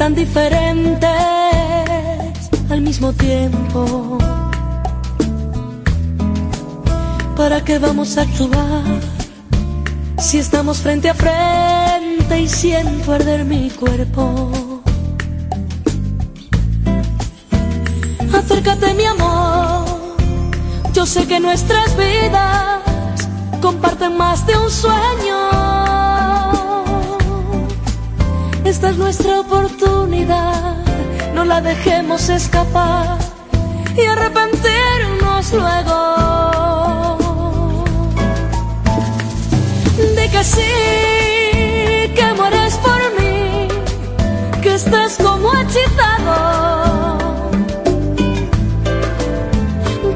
tan diferentes al mismo tiempo. ¿Para qué vamos a actuar si estamos frente a frente y siento arder mi cuerpo? Acércate mi amor, yo sé que nuestras vidas comparten más de un sueño. Esta es nuestra oportunidad, no la dejemos escapar y arrepentirnos luego. De que sí, que mueres por mí, que estás como hechizado.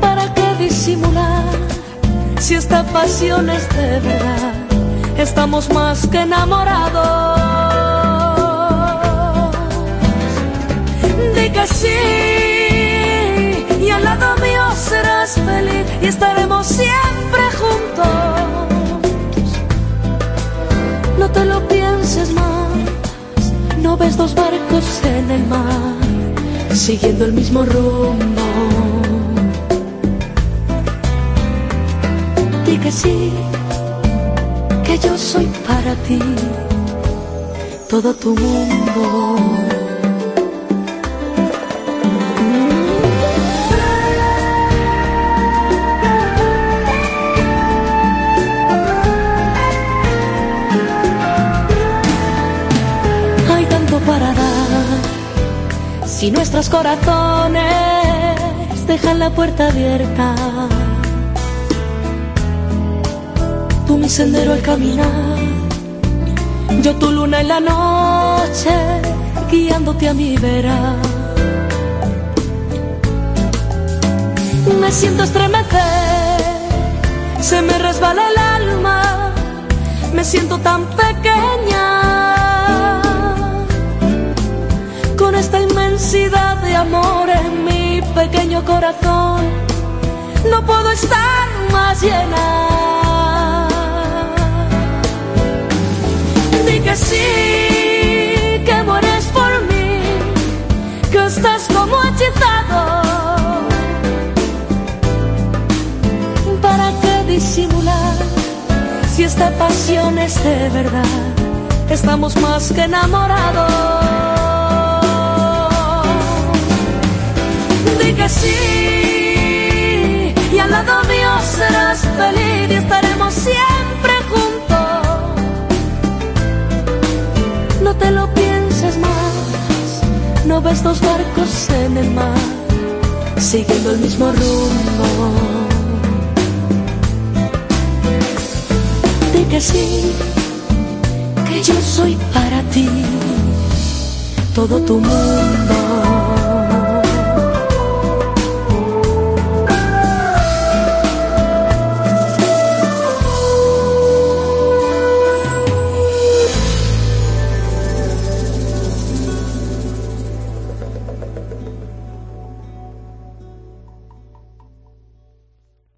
¿Para qué disimular si esta pasión es de verdad? Estamos más que enamorados. Sí, y al lado mío serás feliz y estaremos siempre juntos. No te lo pienses más, no ves dos barcos en el mar, siguiendo el mismo rumbo. Di que sí, que yo soy para ti, todo tu mundo. Si nuestros corazones dejan la puerta abierta. Tú mi sendero al caminar, yo tu luna en la noche, guiándote a mi vera. Me siento estremecer, se me resbala el alma, me siento tan pequeña corazón. No puedo estar más llena. Di que sí, que mueres por mí, que estás como hechizado. ¿Para qué disimular si esta pasión es de verdad? Estamos más que enamorados. Que sí, y al lado mío serás feliz y estaremos siempre juntos. No te lo pienses más, no ves dos barcos en el mar, siguiendo el mismo rumbo. Di que sí, que yo soy para ti, todo tu mundo.